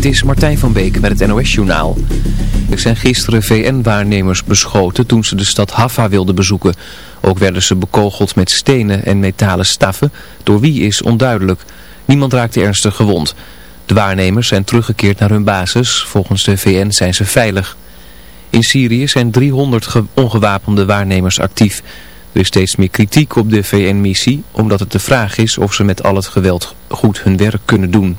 Dit is Martijn van Beek met het NOS-journaal. Er zijn gisteren VN-waarnemers beschoten toen ze de stad Haffa wilden bezoeken. Ook werden ze bekogeld met stenen en metalen staffen. Door wie is onduidelijk. Niemand raakte ernstig gewond. De waarnemers zijn teruggekeerd naar hun basis. Volgens de VN zijn ze veilig. In Syrië zijn 300 ongewapende waarnemers actief. Er is steeds meer kritiek op de VN-missie, omdat het de vraag is of ze met al het geweld goed hun werk kunnen doen.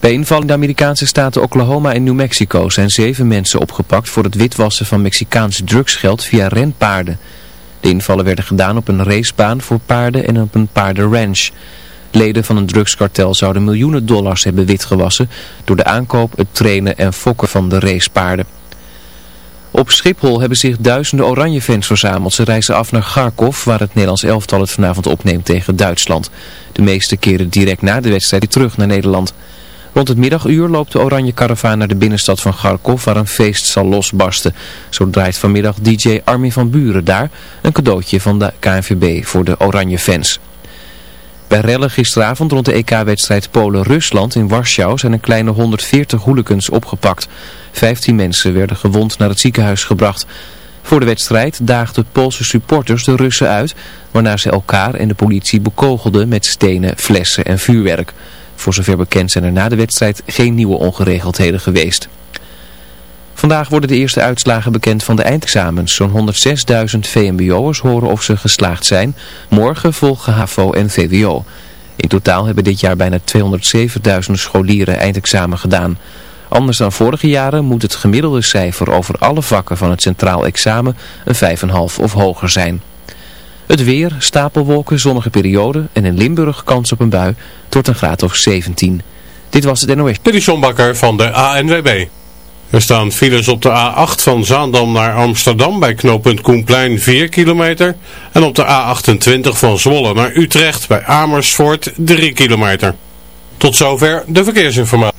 Bij inval in de Amerikaanse staten Oklahoma en New Mexico zijn zeven mensen opgepakt voor het witwassen van Mexicaans drugsgeld via renpaarden. De invallen werden gedaan op een racebaan voor paarden en op een paardenranch. Leden van een drugskartel zouden miljoenen dollars hebben witgewassen door de aankoop, het trainen en fokken van de racepaarden. Op Schiphol hebben zich duizenden oranje fans verzameld. Ze reizen af naar Kharkov, waar het Nederlands elftal het vanavond opneemt tegen Duitsland. De meeste keren direct na de wedstrijd terug naar Nederland. Rond het middaguur loopt de oranje karavaan naar de binnenstad van Kharkov, waar een feest zal losbarsten. Zo draait vanmiddag DJ Armin van Buren daar een cadeautje van de KNVB voor de oranje fans. Bij rellen gisteravond rond de EK-wedstrijd Polen-Rusland in Warschau zijn een kleine 140 hooligans opgepakt. 15 mensen werden gewond naar het ziekenhuis gebracht. Voor de wedstrijd daagden Poolse supporters de Russen uit, waarna ze elkaar en de politie bekogelden met stenen, flessen en vuurwerk. Voor zover bekend zijn er na de wedstrijd geen nieuwe ongeregeldheden geweest. Vandaag worden de eerste uitslagen bekend van de eindexamens. Zo'n 106.000 VMBO'ers horen of ze geslaagd zijn. Morgen volgen HAVO en VWO. In totaal hebben dit jaar bijna 207.000 scholieren eindexamen gedaan. Anders dan vorige jaren moet het gemiddelde cijfer over alle vakken van het centraal examen een 5,5 of hoger zijn. Het weer, stapelwolken, zonnige periode en in Limburg kans op een bui tot een graad of 17. Dit was het NOS. Dit is van de ANWB. Er staan files op de A8 van Zaandam naar Amsterdam bij knooppunt Koenplein 4 kilometer. En op de A28 van Zwolle naar Utrecht bij Amersfoort 3 kilometer. Tot zover de verkeersinformatie.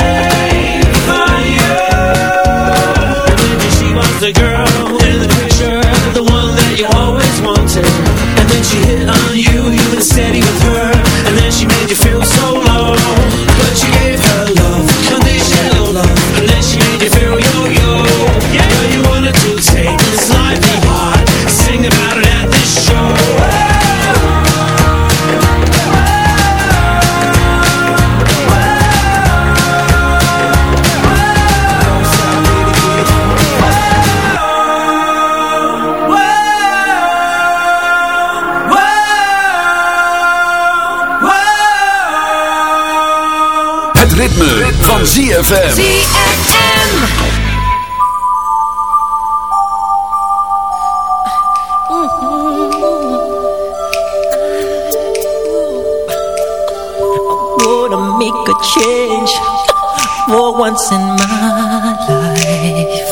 van ZFM. ZFM gonna make a change for once in my life.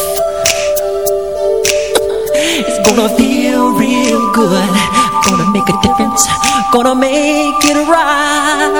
It's gonna feel real good. Gonna make a difference. Gonna make it right.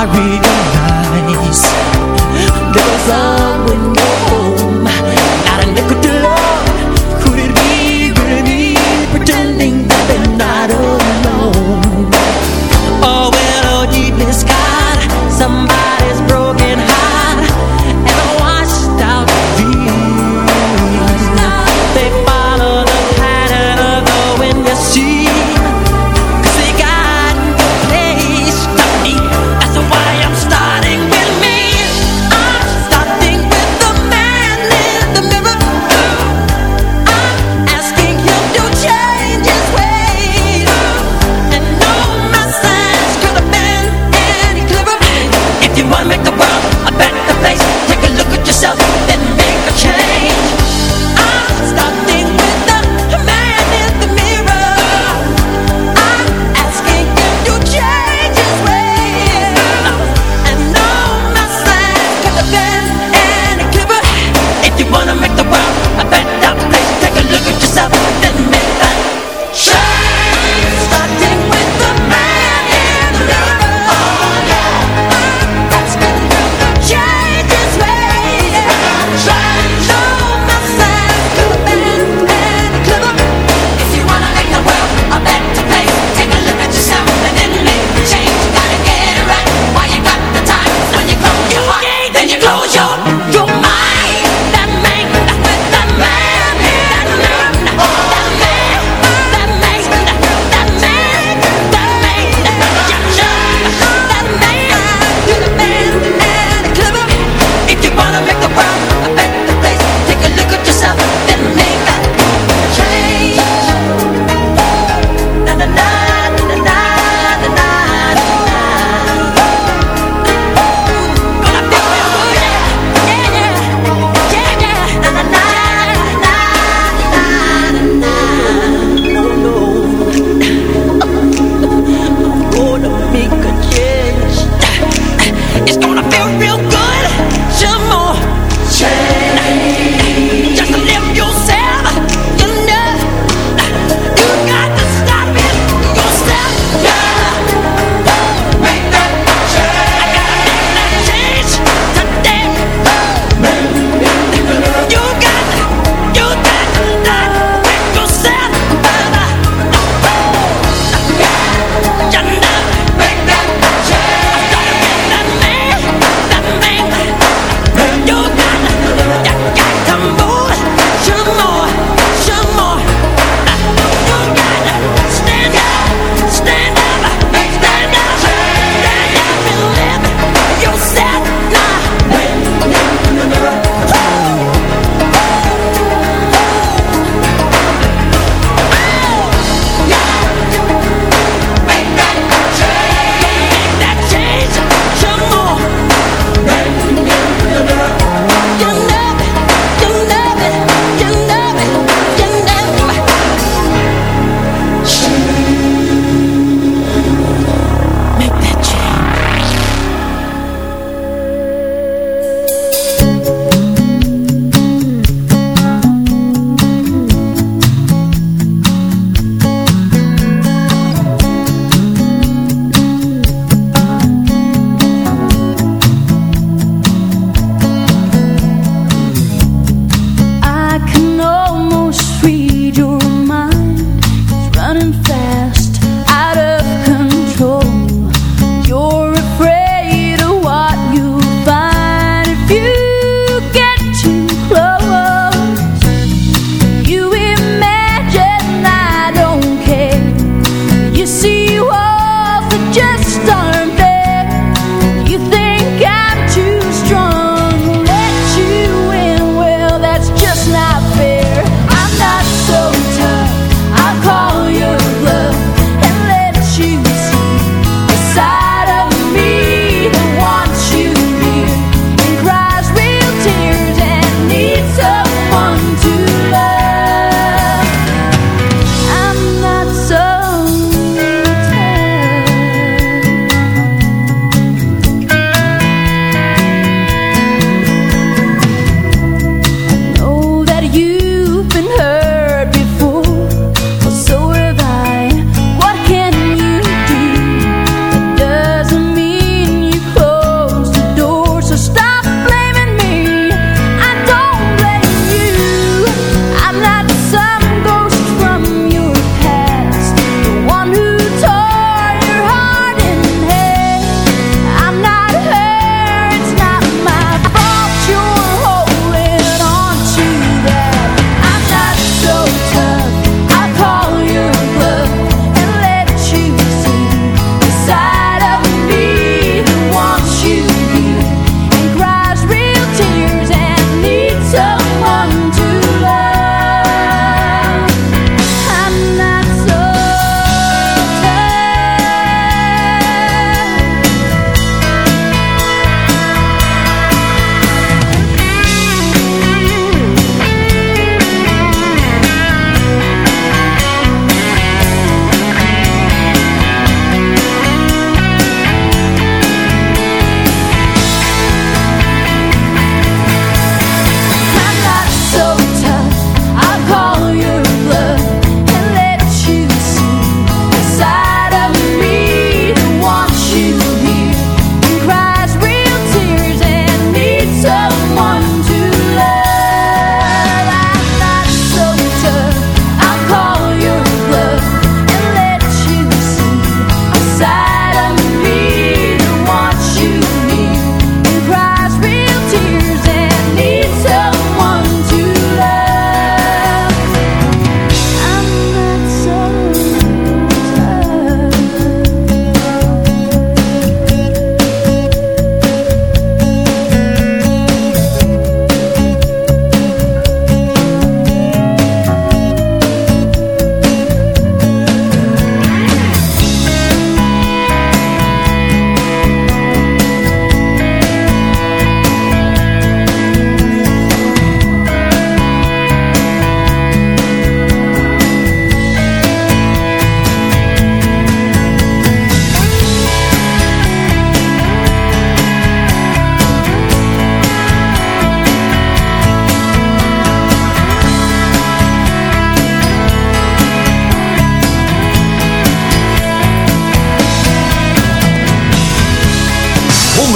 I reach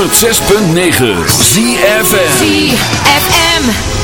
106.9 ZFM ZFM.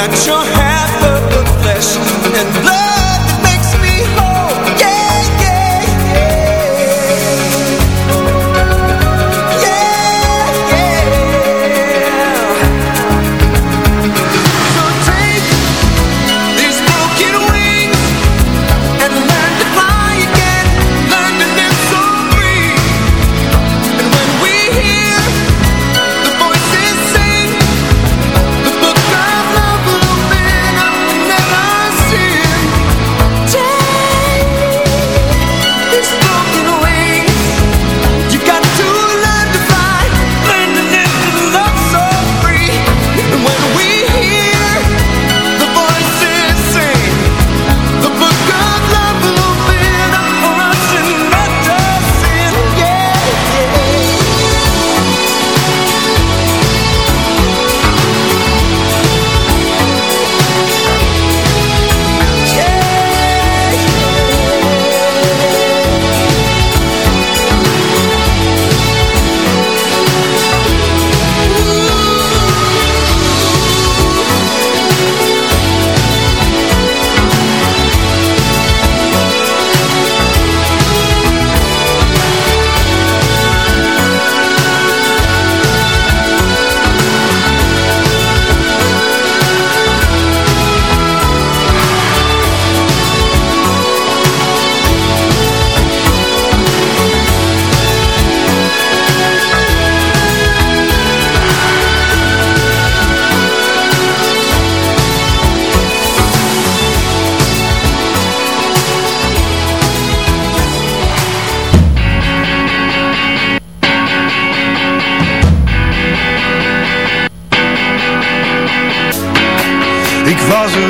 that your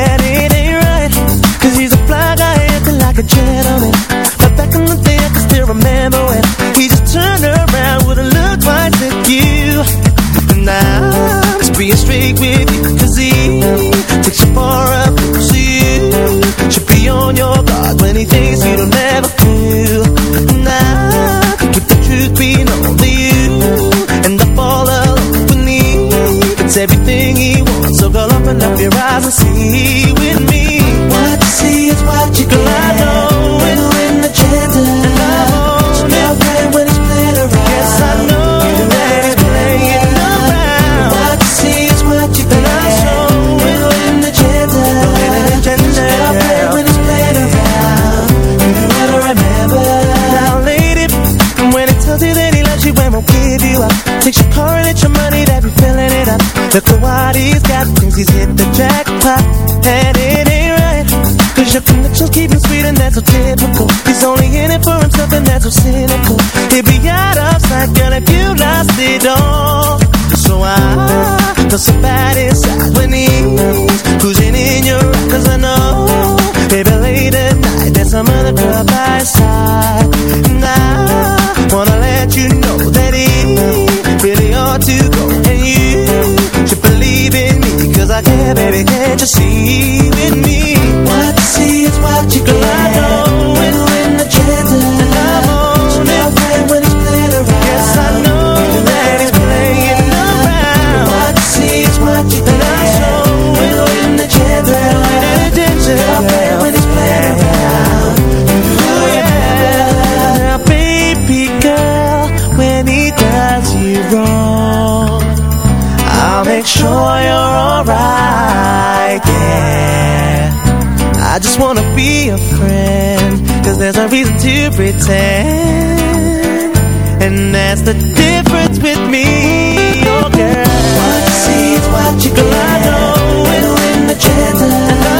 And it ain't right, cause he's a fly guy acting like a gentleman. Up your eyes and see with me. What you see is what you get. I know when when the gender and I own it. right when it's played around. Yes, I know that it's playing around. What you see is what you get. I show when when the gender when the gender right when it's played around. You remember. Now, lady, when he tells you that he loves you and won't give you up, takes your car and it's your money that be filling it up. Look at what he's got, thinks he's hit the jackpot, Cause your connections keep him sweet and that's so typical. He's only in it for himself and that's so cynical. He'd be out of sight, girl, if you lost it all. So I feel so bad inside when he's cruising in your ride. Cause I know, baby, late at night, there's some other girl by his side. And I wanna let you know that he really ought to go. And you should believe in me, cause I care, baby, can't you see with me? Sure you're alright, yeah. I just wanna be a friend Cause there's no reason to pretend. And that's the difference with me, oh girl. What you see is what you get I know when, when the chance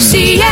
ZFM.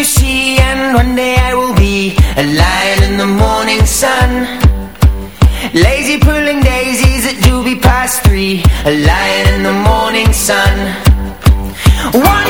you see And one day I will be A lion in the morning sun. Lazy pulling daisies at be past three A lion in the morning sun. One